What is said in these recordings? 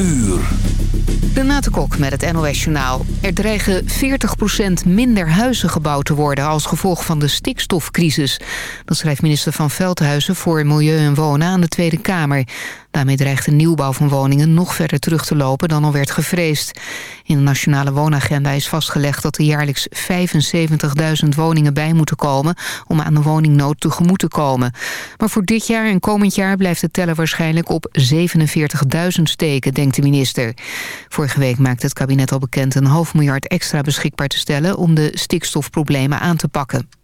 uur. Renate Kok met het NOS Journaal. Er dreigen 40% minder huizen gebouwd te worden... als gevolg van de stikstofcrisis. Dat schrijft minister van Veldhuizen voor Milieu en Wonen aan de Tweede Kamer. Daarmee dreigt de nieuwbouw van woningen nog verder terug te lopen dan al werd gevreesd. In de Nationale Woonagenda is vastgelegd dat er jaarlijks 75.000 woningen bij moeten komen om aan de woningnood tegemoet te komen. Maar voor dit jaar en komend jaar blijft de teller waarschijnlijk op 47.000 steken, denkt de minister. Vorige week maakte het kabinet al bekend een half miljard extra beschikbaar te stellen om de stikstofproblemen aan te pakken.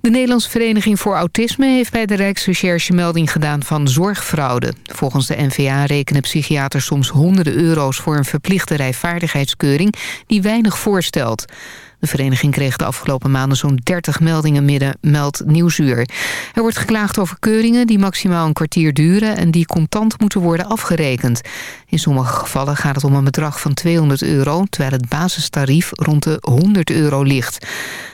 De Nederlandse Vereniging voor Autisme heeft bij de Rijksrecherche melding gedaan van zorgfraude. Volgens de NVA rekenen psychiaters soms honderden euro's voor een verplichte rijvaardigheidskeuring die weinig voorstelt. De vereniging kreeg de afgelopen maanden zo'n 30 meldingen midden, meldt Nieuwsuur. Er wordt geklaagd over keuringen die maximaal een kwartier duren... en die contant moeten worden afgerekend. In sommige gevallen gaat het om een bedrag van 200 euro... terwijl het basistarief rond de 100 euro ligt.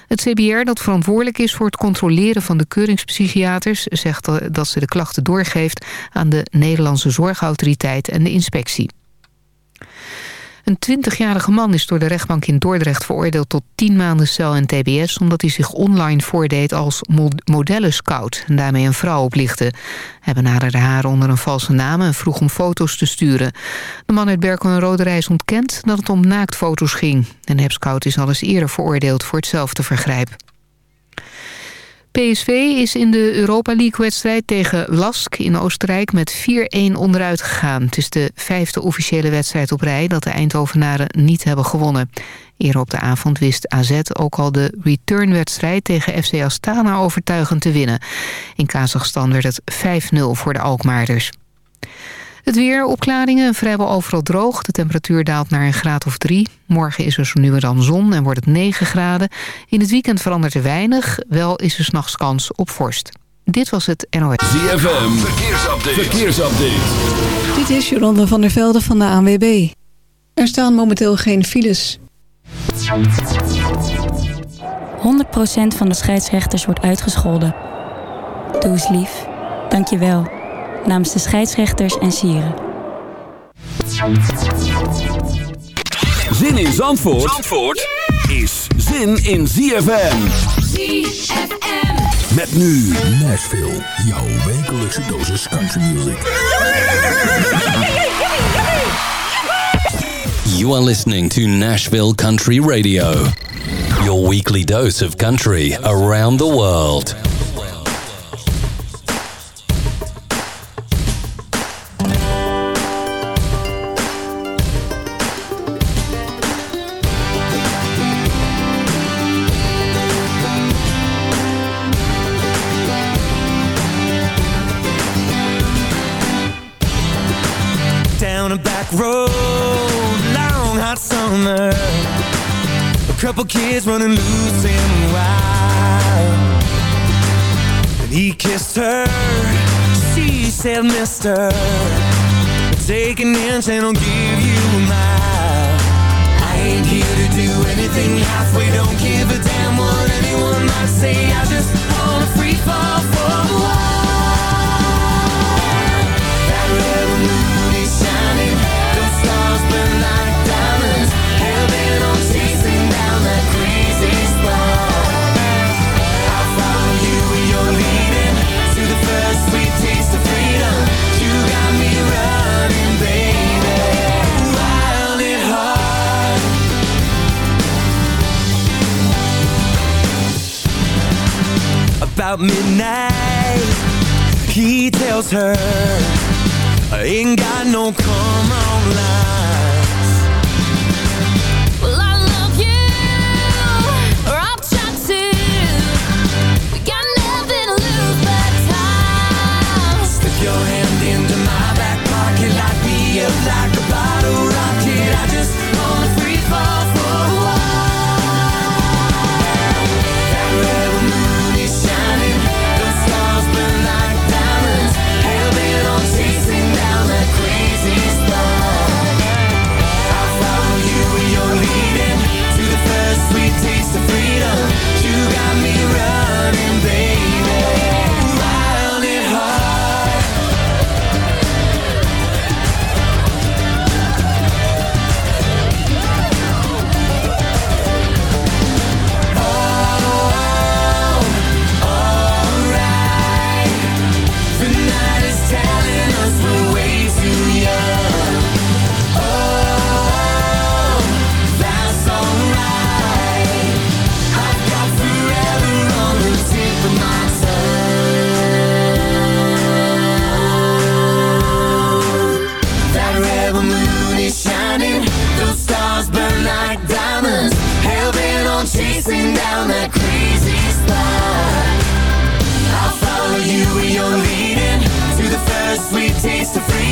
Het CBR, dat verantwoordelijk is voor het controleren van de keuringspsychiaters... zegt dat ze de klachten doorgeeft aan de Nederlandse Zorgautoriteit en de inspectie. Een 20-jarige man is door de rechtbank in Dordrecht veroordeeld tot 10 maanden cel en tbs... omdat hij zich online voordeed als modellenscout en daarmee een vrouw oplichtte. Hij benaderde haar onder een valse naam en vroeg om foto's te sturen. De man uit Berkel en Roderijs ontkent dat het om naaktfoto's ging. En Hebscout is al eens eerder veroordeeld voor hetzelfde vergrijp. PSV is in de Europa League-wedstrijd tegen Lask in Oostenrijk met 4-1 onderuit gegaan. Het is de vijfde officiële wedstrijd op rij dat de Eindhovenaren niet hebben gewonnen. Eerder op de avond wist AZ ook al de returnwedstrijd tegen FC Astana overtuigend te winnen. In Kazachstan werd het 5-0 voor de Alkmaarders. Het weer, opklaringen, vrijwel overal droog. De temperatuur daalt naar een graad of drie. Morgen is er zo nu en dan zon en wordt het 9 graden. In het weekend verandert er weinig. Wel is er s'nachts kans op vorst. Dit was het NOS. ZFM, verkeersupdate. verkeersupdate. Dit is Jolanda van der Velde van de ANWB. Er staan momenteel geen files. 100% van de scheidsrechters wordt uitgescholden. Doe eens lief. Dank je wel namens de scheidsrechters en sieren. Zin in Zandvoort, Zandvoort is zin in ZFM. ZFM. Met nu Nashville, jouw wekelijkse dosis country music. You are listening to Nashville Country Radio. Your weekly dose of country around the world. Couple kids running loose and wild. And he kissed her. She said mister Take an inch and I'll give you a mile. I ain't here to do anything halfway. Don't give a damn what anyone might say. I just wanna free fall for a while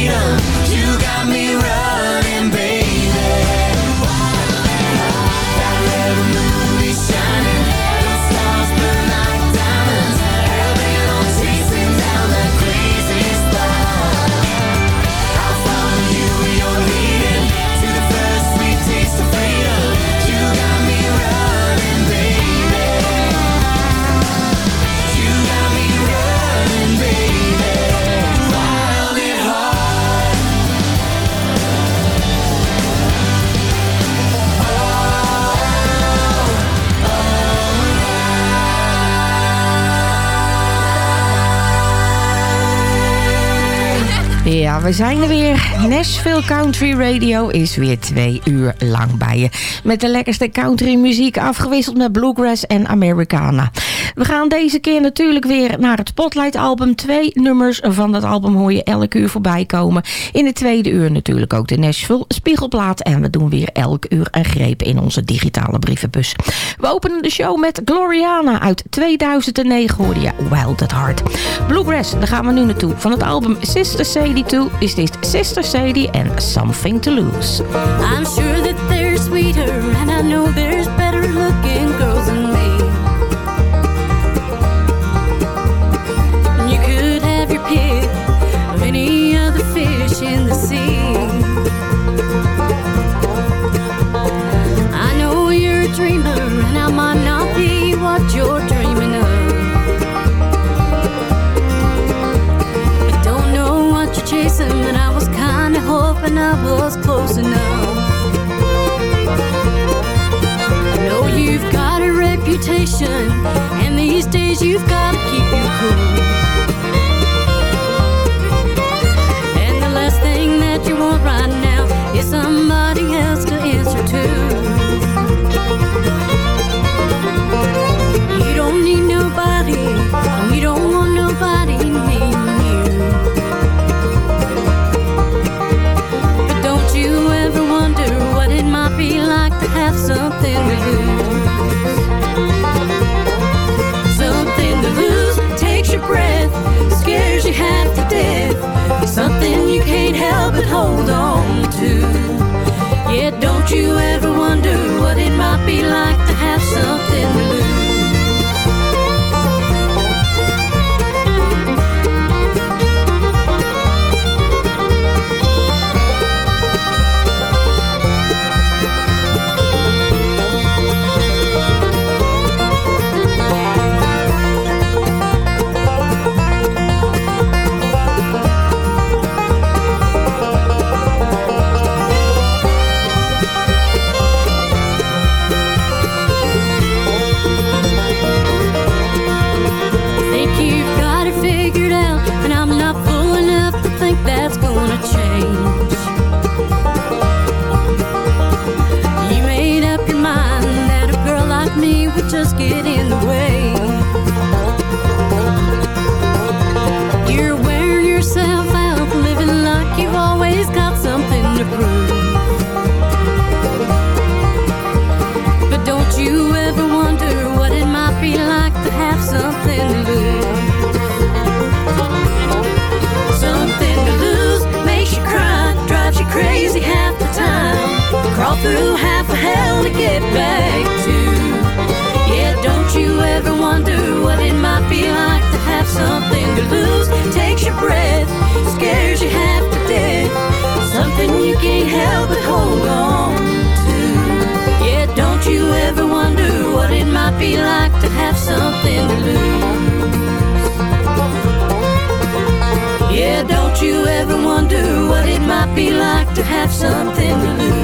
freedom. Ja, we zijn er weer. Nashville Country Radio is weer twee uur lang bij je. Met de lekkerste country muziek afgewisseld met bluegrass en Americana. We gaan deze keer natuurlijk weer naar het Spotlight album. Twee nummers van dat album hoor je elke uur voorbij komen. In de tweede uur natuurlijk ook de Nashville Spiegelplaat. En we doen weer elk uur een greep in onze digitale brievenbus. We openen de show met Gloriana uit 2009 hoorde je Wild at Heart. Bluegrass, daar gaan we nu naartoe. Van het album Sister Sadie 2 is dit Sister Sadie en Something to Lose. I'm sure that they're sweeter, and I know hoping I was close enough. I know you've got a reputation, and these days you've gotta keep you cool. Something to lose takes your breath, scares you half to death. Something you can't help but hold on to. Don't you ever wonder what it might be like to have something to lose? Something to lose? Yeah, don't you ever wonder what it might be like to have something to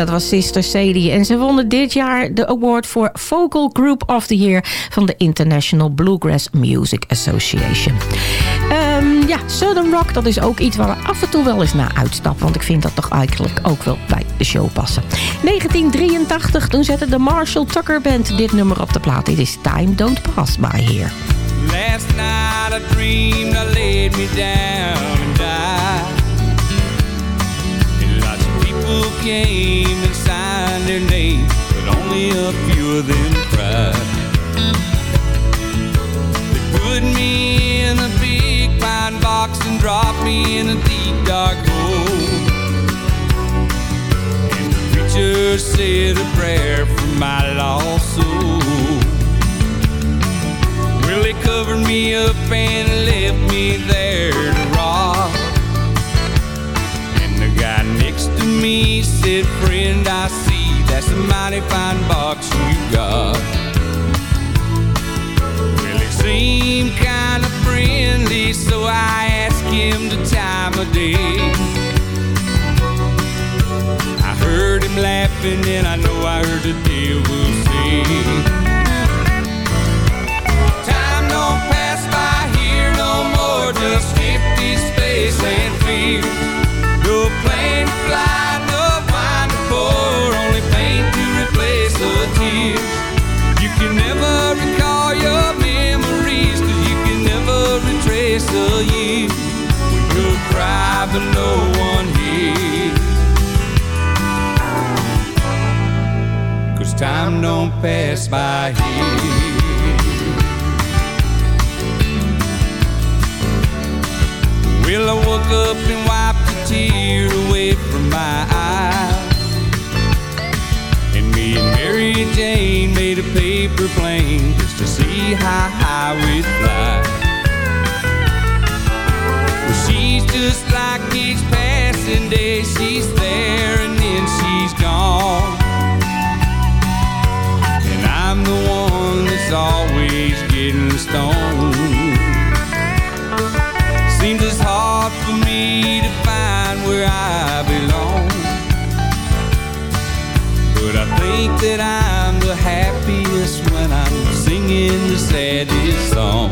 Dat was Sister Sadie. En ze wonnen dit jaar de award voor Vocal Group of the Year... van de International Bluegrass Music Association. Ja, Southern Rock, dat is ook iets waar we af en toe wel eens naar uitstappen. Want ik vind dat toch eigenlijk ook wel bij de show passen. 1983, toen zette de Marshall Tucker Band dit nummer op de plaat. Dit is Time Don't Pass By Here. Last night I dreamed laid me down and die. And lots of people came and signed their but only a few of them cried. Pine box and dropped me in a deep dark hole. And the preacher said a prayer for my lost soul. Well, they covered me up and left me there to rot. And the guy next to me said, Friend, I see that's a mighty fine box you got. Time day. I heard him laughing, and I know I heard the devil say, Time don't pass by here no more, just empty space and fear. No plane fly, but no one hears. Cause time don't pass by here. Well, I woke up and wiped a tear away from my eyes. And me and Mary Jane made a paper plane just to see how high we'd fly. Like each passing day. She's there and then she's gone. And I'm the one that's always getting stoned. Seems it's hard for me to find where I belong. But I think that I'm the happiest when I'm singing the saddest song.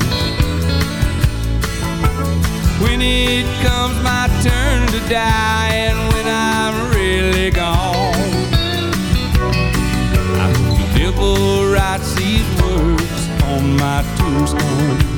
When it comes and when I'm really gone, I hope the devil writes these words on my tombstone.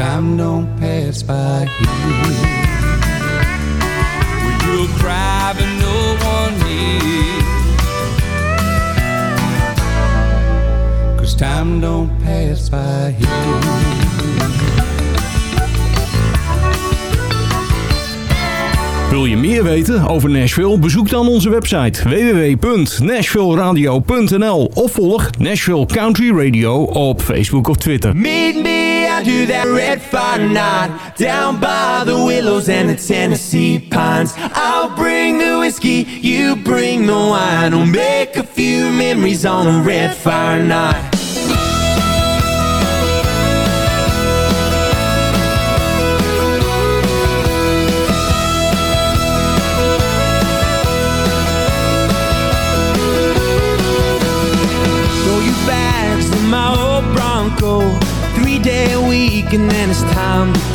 Time don't pass by here. Where you'll cry, but no one hears. Cause time don't pass by here. Wil je meer weten over Nashville? Bezoek dan onze website www.nashvilleradio.nl of volg Nashville Country Radio op Facebook of Twitter. Meet me under that red fire night Down by the willows and the Tennessee pines. I'll bring the whiskey, you bring the wine. We'll make a few memories on a red fire night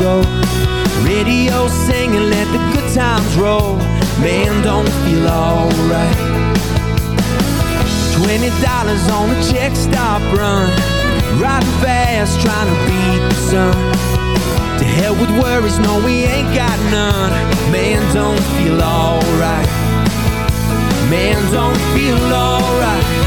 go. Radio singing, let the good times roll. Man, don't feel alright. Twenty dollars on a check stop run. Riding fast, trying to beat the sun. To hell with worries, no we ain't got none. Man, don't feel alright. Man, don't feel alright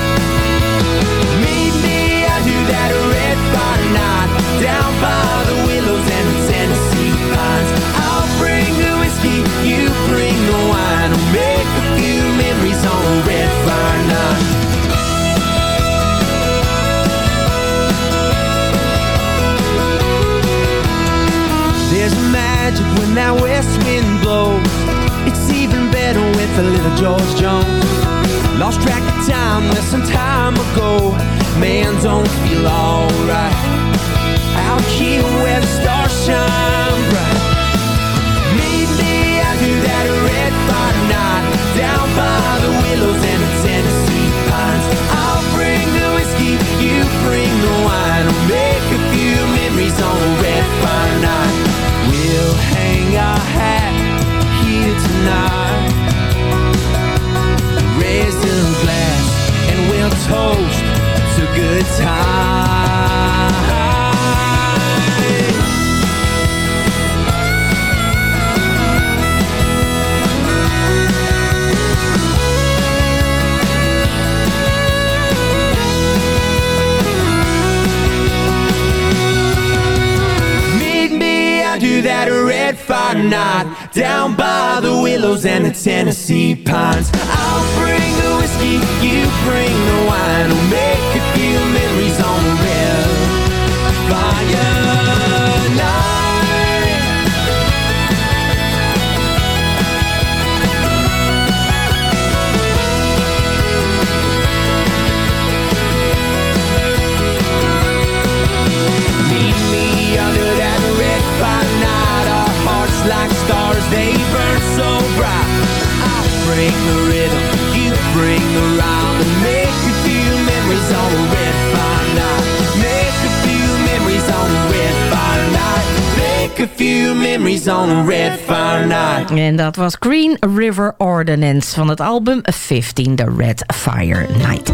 a few memories on a red fire night En dat was Green River Ordinance van het album 15 The Red Fire Night.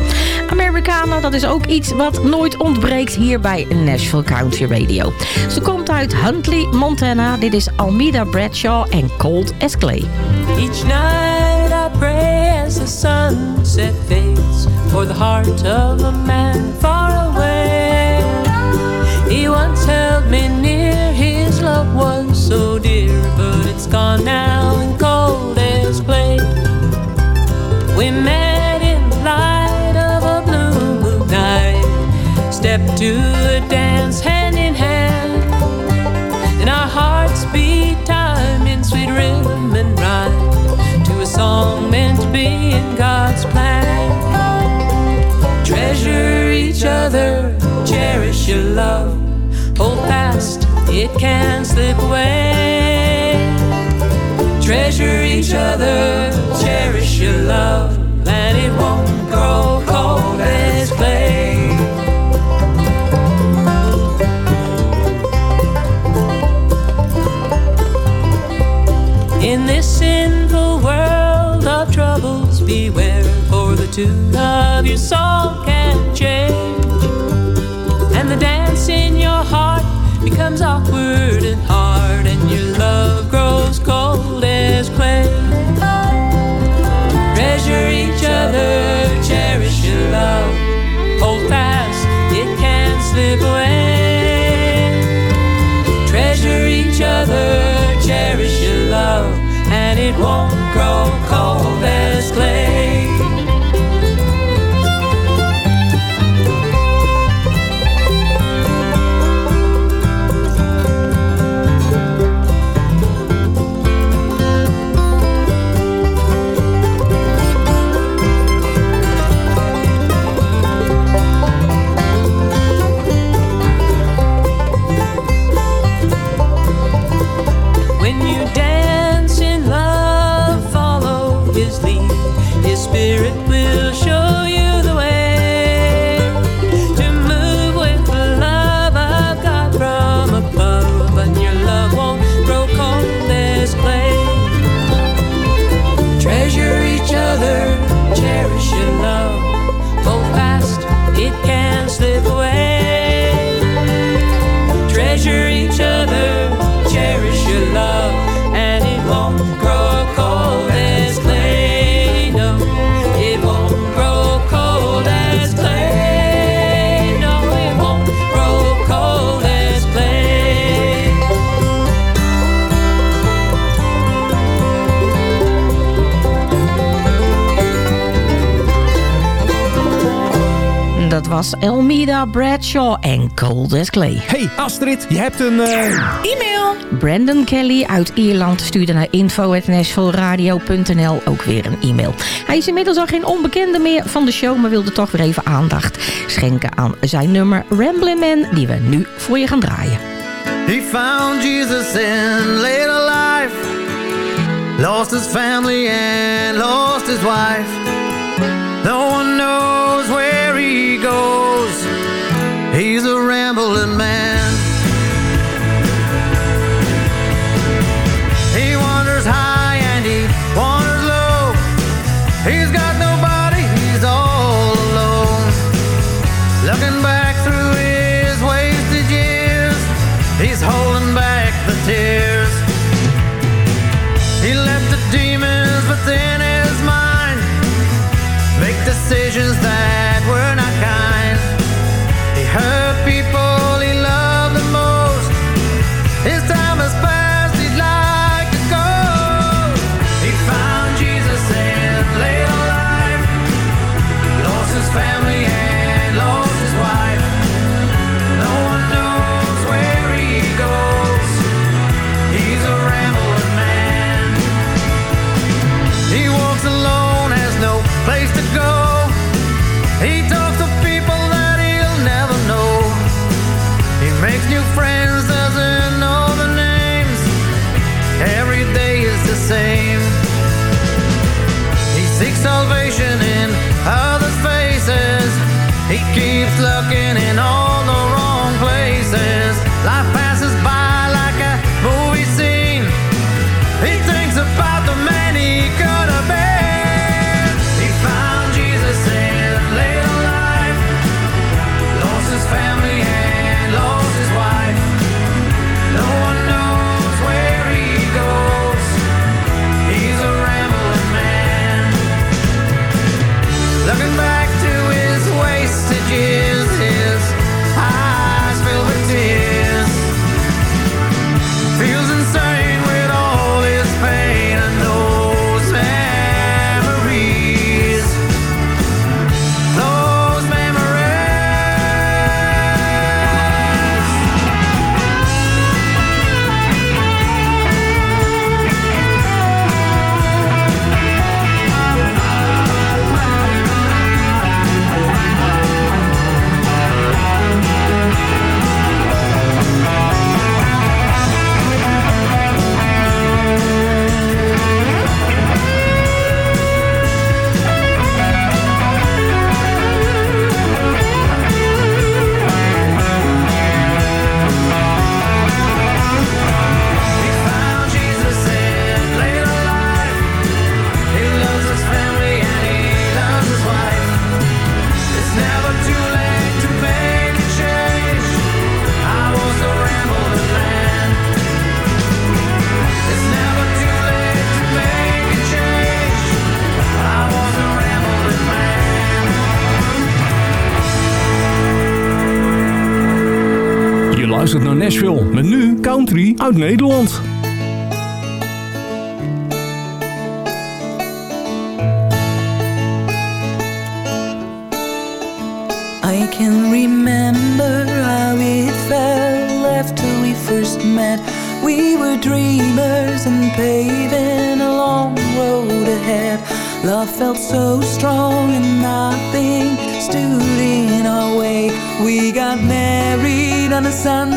Americana, dat is ook iets wat nooit ontbreekt hier bij Nashville Country Radio. Ze komt uit Huntley, Montana. Dit is Almeda Bradshaw en Cold as Clay. Each night I pray as the sunset fades for the heart of a man far away. He once held me near, love was so dear, but it's gone now and cold as clay. We met in the light of a blue moon night, stepped to a dance hand in hand, and our hearts beat time in sweet rhythm and rhyme to a song meant to be in God's plan. Treasure each other, cherish your love, hold fast, it can slip away. Treasure each other, cherish your love, and it won't grow cold as clay. In this sinful world of troubles, beware, for the tune of your soul can becomes awkward and hard, and your love grows cold as clay. Treasure each other, cherish your love, hold fast, it can't slip away. Treasure each other, cherish your love, and it won't grow was Elmida Bradshaw en Cold as Clay. Hey Astrid, je hebt een... eh, E-mail! Brandon Kelly uit Ierland stuurde naar info.nashvilleradio.nl ook weer een e-mail. Hij is inmiddels al geen onbekende meer van de show... maar wilde toch weer even aandacht schenken aan zijn nummer Ramblin' Man... die we nu voor je gaan draaien. He found Jesus in later life. Lost his family and lost his wife. No one He's a rambling man. Uit Nederland. I can remember how it felt after we first met. We were dreamers and paving a long road ahead. Love felt so strong and nothing stood in our way. We got married on a Sunday.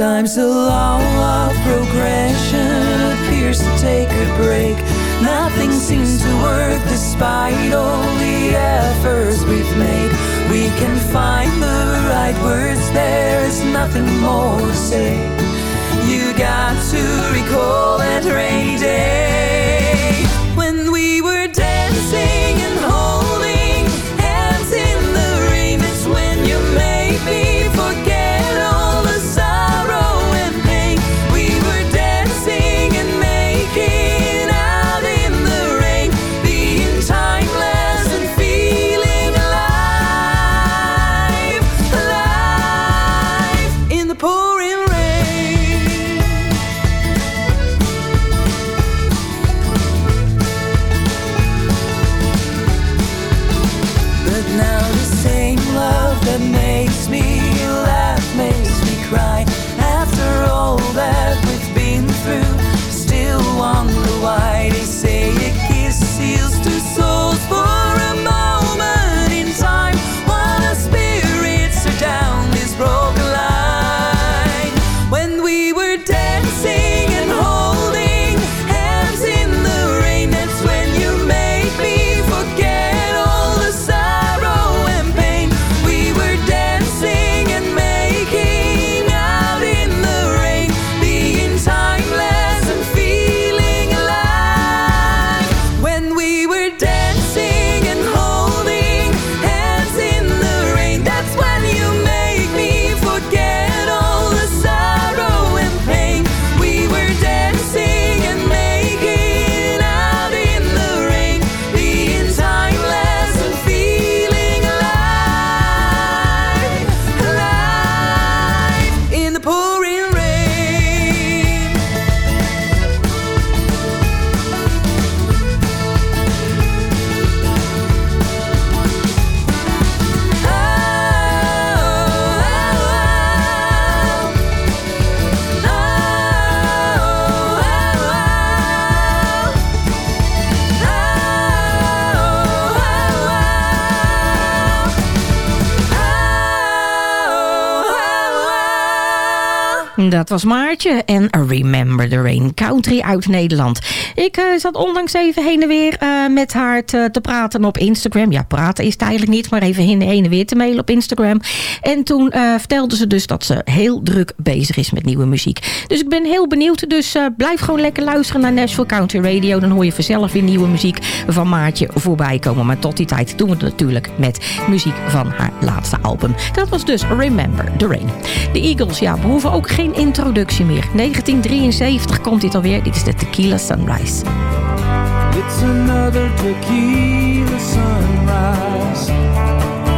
Sometimes the law of progression appears to take a break. Nothing seems to work despite all the efforts we've made. We can find the right words, there is nothing more to say. You got to recall that rainy day Dat was Maartje en Remember the Rain Country uit Nederland. Ik uh, zat onlangs even heen en weer uh, met haar te, te, praten op Instagram. Ja, praten is het eigenlijk niet, maar even heen, heen en weer te mailen op Instagram. En toen uh, vertelde ze dus dat ze heel druk bezig is met nieuwe muziek. Dus ik ben heel benieuwd. Dus blijf gewoon lekker luisteren naar Nashville Country Radio. Dan hoor je vanzelf weer nieuwe muziek van Maartje voorbij komen. Maar tot die tijd doen we het natuurlijk met muziek van haar laatste album. Dat was dus Remember the Rain. De Eagles, ja, behoeven ook geen introductie meer. 1973 komt dit alweer. Dit is de Tequila Sunrise. It's another tequila sunrise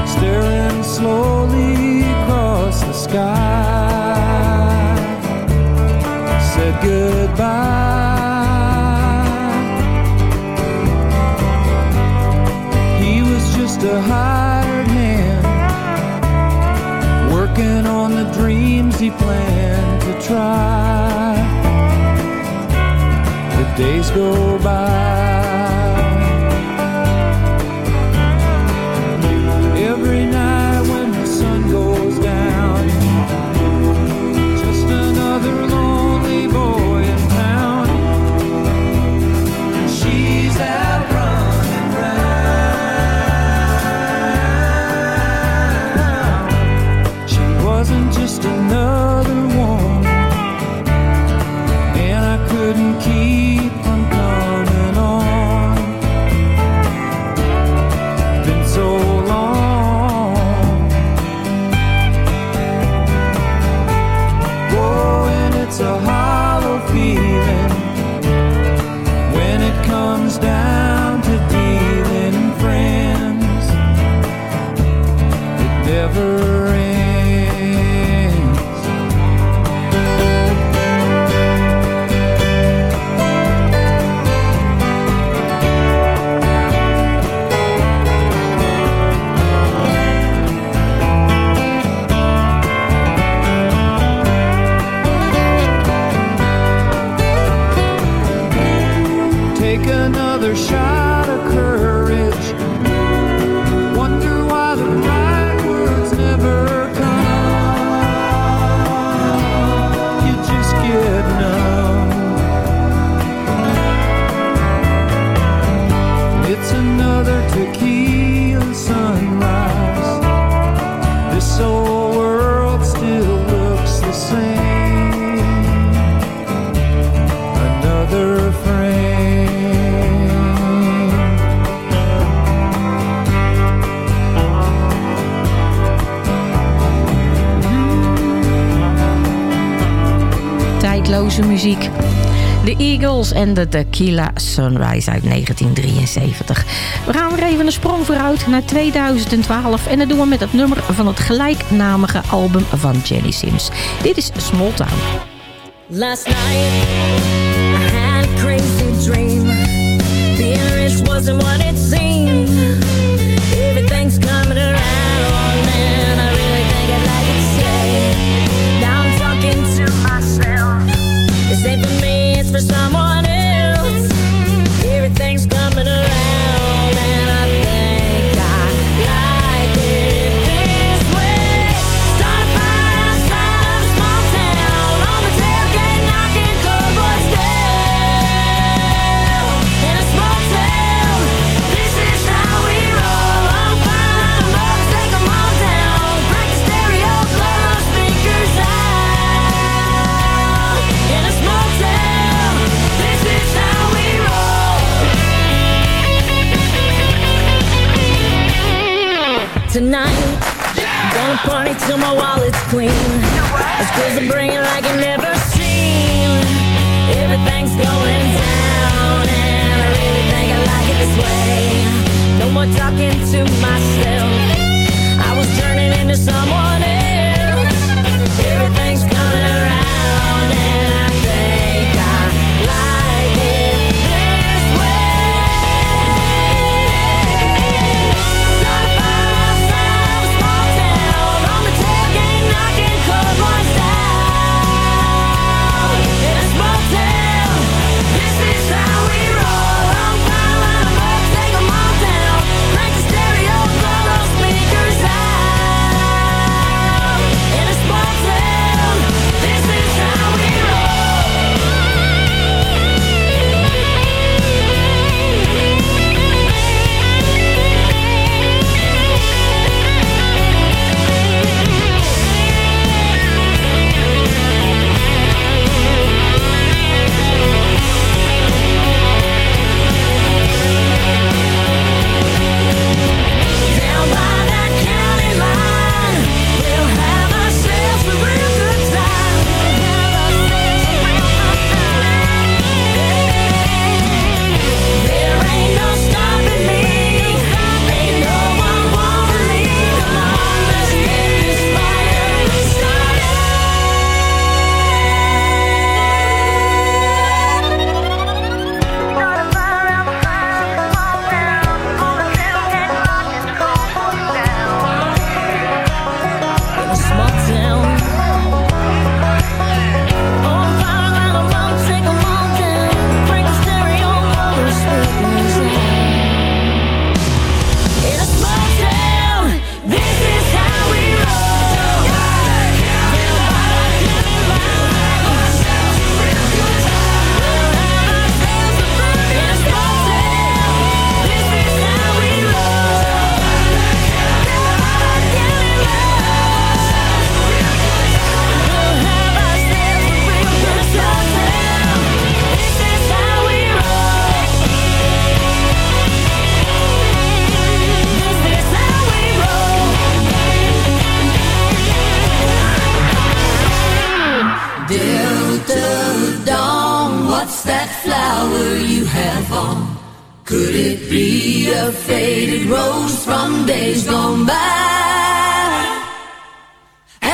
Staring slowly across the sky Said goodbye He was just a hired hand Working on the dreams he planned try. The days go by en de Tequila Sunrise uit 1973. We gaan weer even een sprong vooruit naar 2012. En dat doen we met het nummer van het gelijknamige album van Jenny Sims. Dit is Small Town. Last night, I had crazy wasn't what it seemed. Clean. As girls are bringing like you never seen. Everything's going down, and I really think I like it this way. No more talking to myself. I was turning into someone else.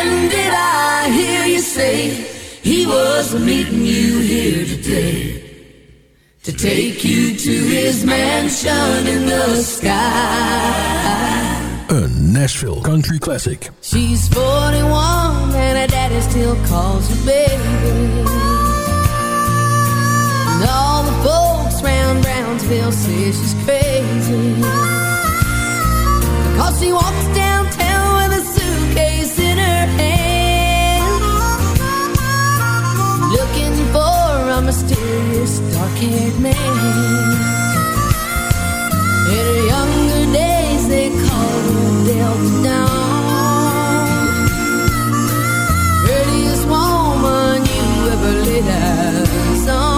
And did I hear you say he was meeting you here today? To take you to his mansion in the sky. Een Nashville Country Classic. She's 41 and her daddy still calls her baby. And all the folks round Brownsville say she's crazy. Because she walks downtown mysterious dark-haired man. In her younger days they called her Delta Dawn. Prettiest woman you ever laid eyes on.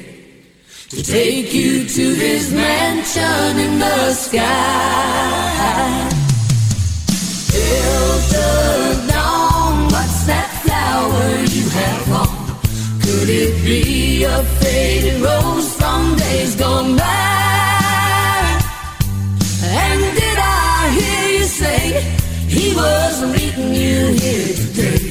to take you to his mansion in the sky? Delta Dawn, what's that flower you have on? Could it be a faded rose from days gone by? And did I hear you say he was meeting you here today to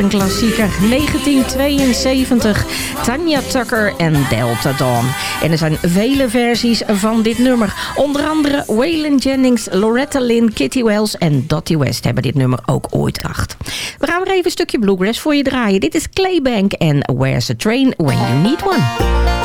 Een klassieker. 1972. Tanya Tucker en Delta Dawn. En er zijn vele versies van dit nummer. Onder andere Waylon Jennings, Loretta Lynn, Kitty Wells en Dottie West hebben dit nummer ook ooit gedacht. We gaan weer even een stukje bluegrass voor je draaien. Dit is Claybank en Where's a Train When You Need One.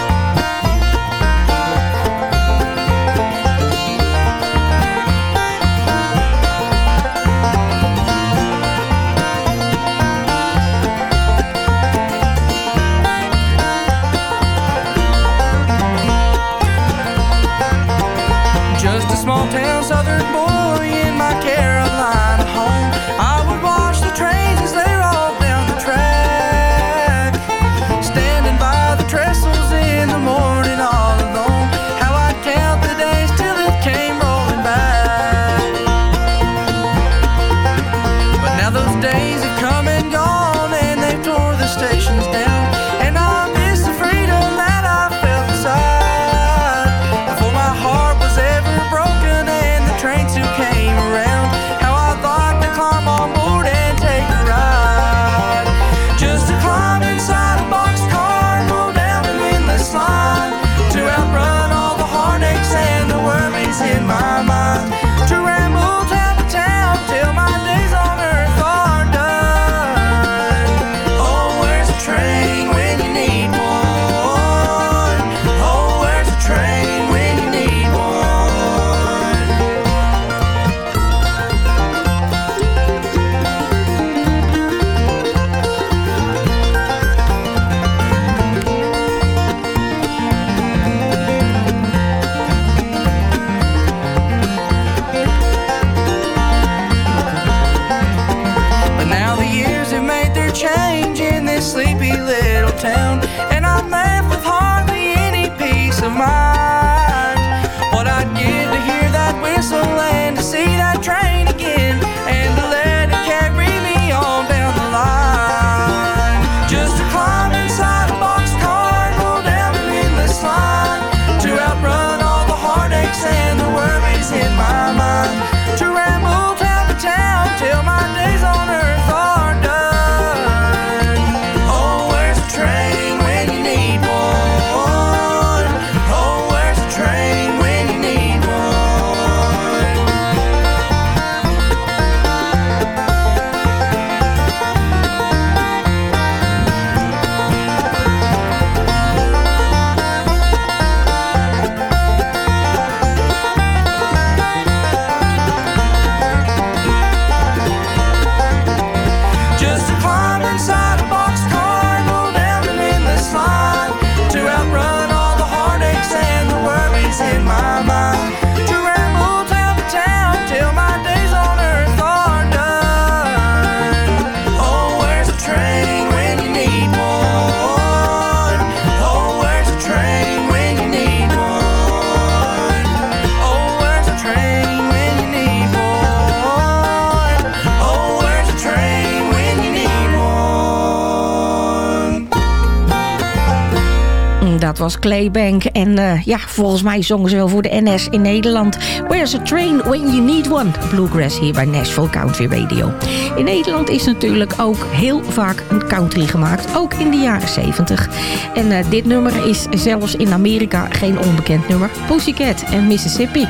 Claybank. En eh, ja, volgens mij zongen ze wel voor de NS in Nederland. Where's a train when you need one? Bluegrass hier bij Nashville Country Radio. In Nederland is natuurlijk ook heel vaak een country gemaakt. Ook in de jaren 70. En uh, dit nummer is zelfs in Amerika geen onbekend nummer. Pussycat en Mississippi.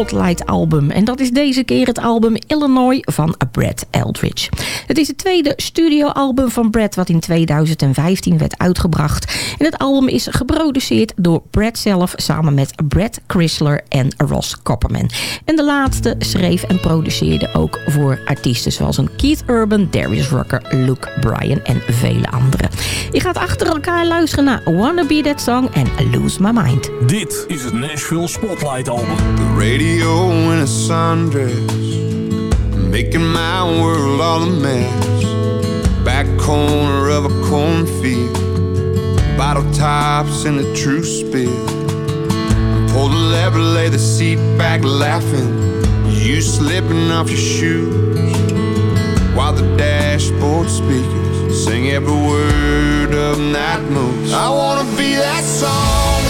Spotlight album. En dat is deze keer het album Illinois van Brad Eldridge. Het is het tweede studioalbum van Brad wat in 2015 werd uitgebracht. En het album is geproduceerd door Brad zelf samen met Brad Chrysler en Ross Copperman. En de laatste schreef en produceerde ook voor artiesten zoals een Keith Urban, Darius Rucker, Luke Bryan en vele anderen. Je gaat achter elkaar luisteren naar Wanna Be That Song en Lose My Mind. Dit is het Nashville Spotlight Album. The radio in a sundress, making my world all a mess. Back corner of a cornfield, bottle tops in a true spill. Pull the lever, lay the seat back, laughing. You slipping off your shoes while the dashboard speakers sing every word of night moves. I wanna be that song.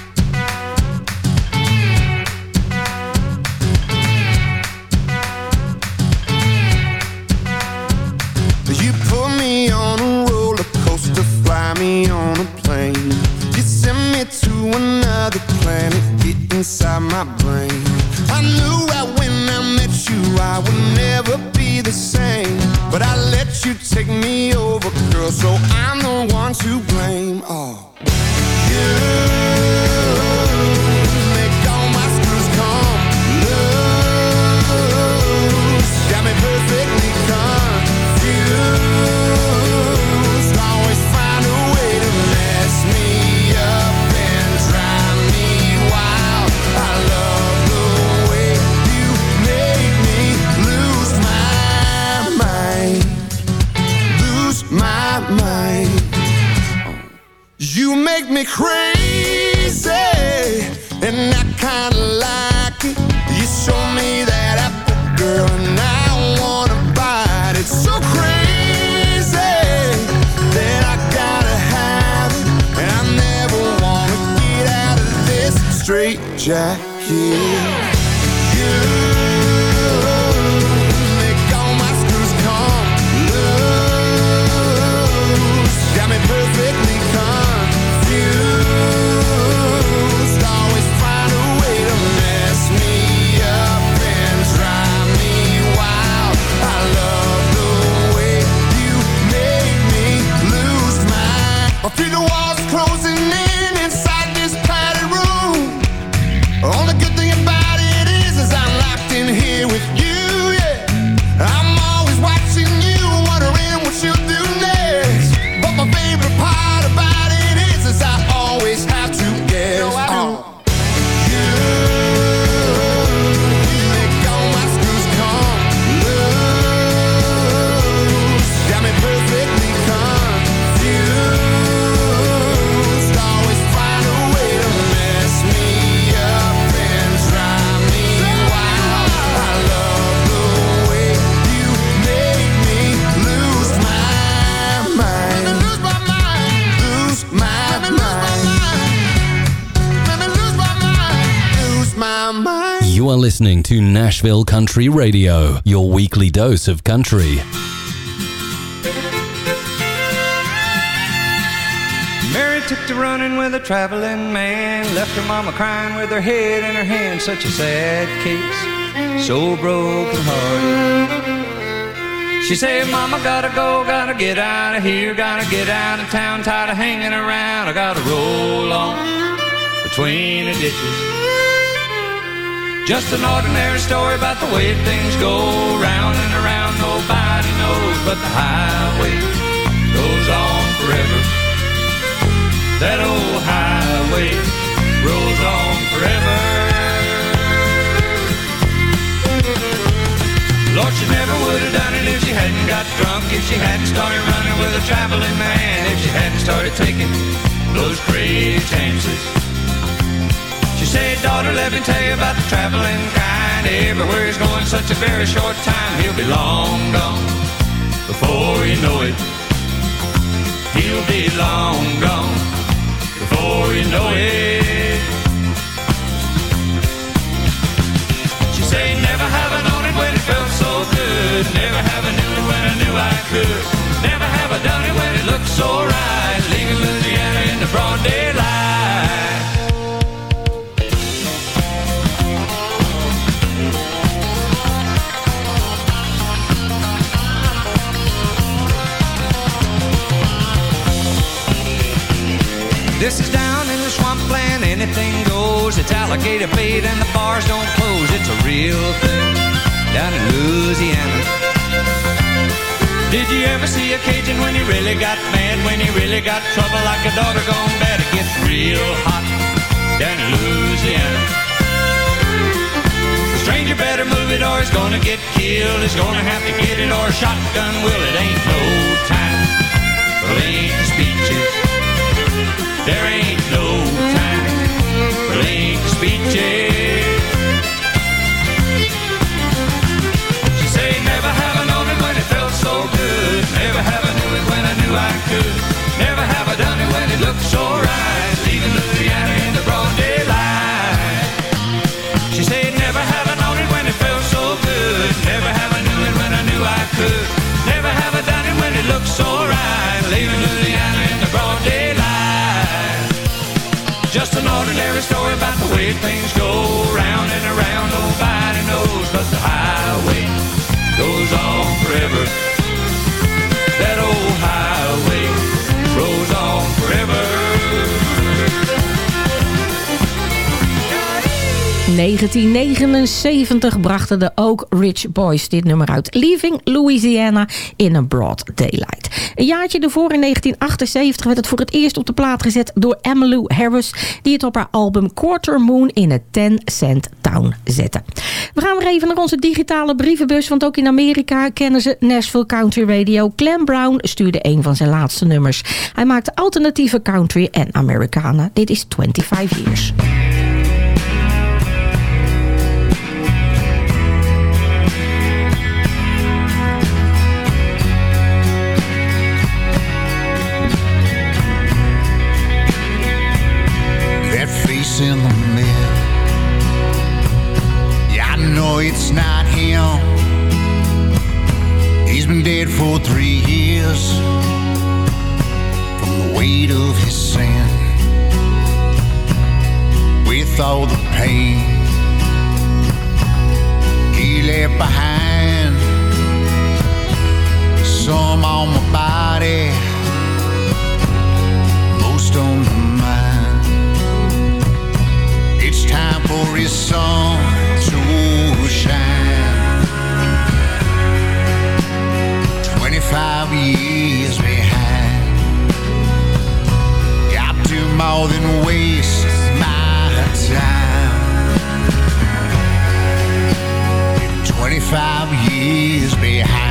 To Nashville Country Radio, your weekly dose of country. Mary took to running with a traveling man, left her mama crying with her head in her hand. Such a sad case, so broken hearted. She said, Mama, gotta go, gotta get out of here, gotta get out of town, tired of hanging around. I gotta roll on between the ditches. Just an ordinary story about the way things go round and around. Nobody knows, but the highway goes on forever. That old highway rolls on forever. Lord, she never would have done it if she hadn't got drunk, if she hadn't started running with a traveling man, if she hadn't started taking those crazy chances. She said, daughter, let me tell you about the traveling kind. Everywhere he's going such a very short time, he'll be long gone before you know it. He'll be long gone before you know it. She said, never have I known it when it felt so good. Never have I knew it when I knew I could. Never have I done it when it looked so right. Leaving Louisiana in the broad daylight. Anything goes. It's alligator bait and the bars don't close. It's a real thing down in Louisiana. Did you ever see a Cajun when he really got mad? When he really got trouble like a dog gone bad? It gets real hot down in Louisiana. Stranger better move it or he's gonna get killed. He's gonna have to get it or a shotgun will. It ain't no time for lengthy speeches. There ain't no time speeches. She never have I known it when it felt so good. Never have I knew it when I knew I could. Never have I done it when it looked so right. Leaving Louisiana in the broad daylight. She said, never have I known it when it felt so good. Never have I knew it when I knew I could. way things go round and around, nobody knows, but the highway goes on forever. 1979 brachten de Oak Ridge Boys dit nummer uit. Leaving Louisiana in a Broad Daylight. Een jaartje ervoor, in 1978, werd het voor het eerst op de plaat gezet door Emmylou Harris... die het op haar album Quarter Moon in a 10 Cent Town zette. We gaan weer even naar onze digitale brievenbus... want ook in Amerika kennen ze Nashville Country Radio. Clem Brown stuurde een van zijn laatste nummers. Hij maakte alternatieve country en Americana. Dit is 25 Years. It's not him. He's been dead for three years from the weight of his sin. With all the pain he left behind, some on my body, most on my mind. It's time for his sun 25 years behind. Got to more than waste my time. 25 years behind.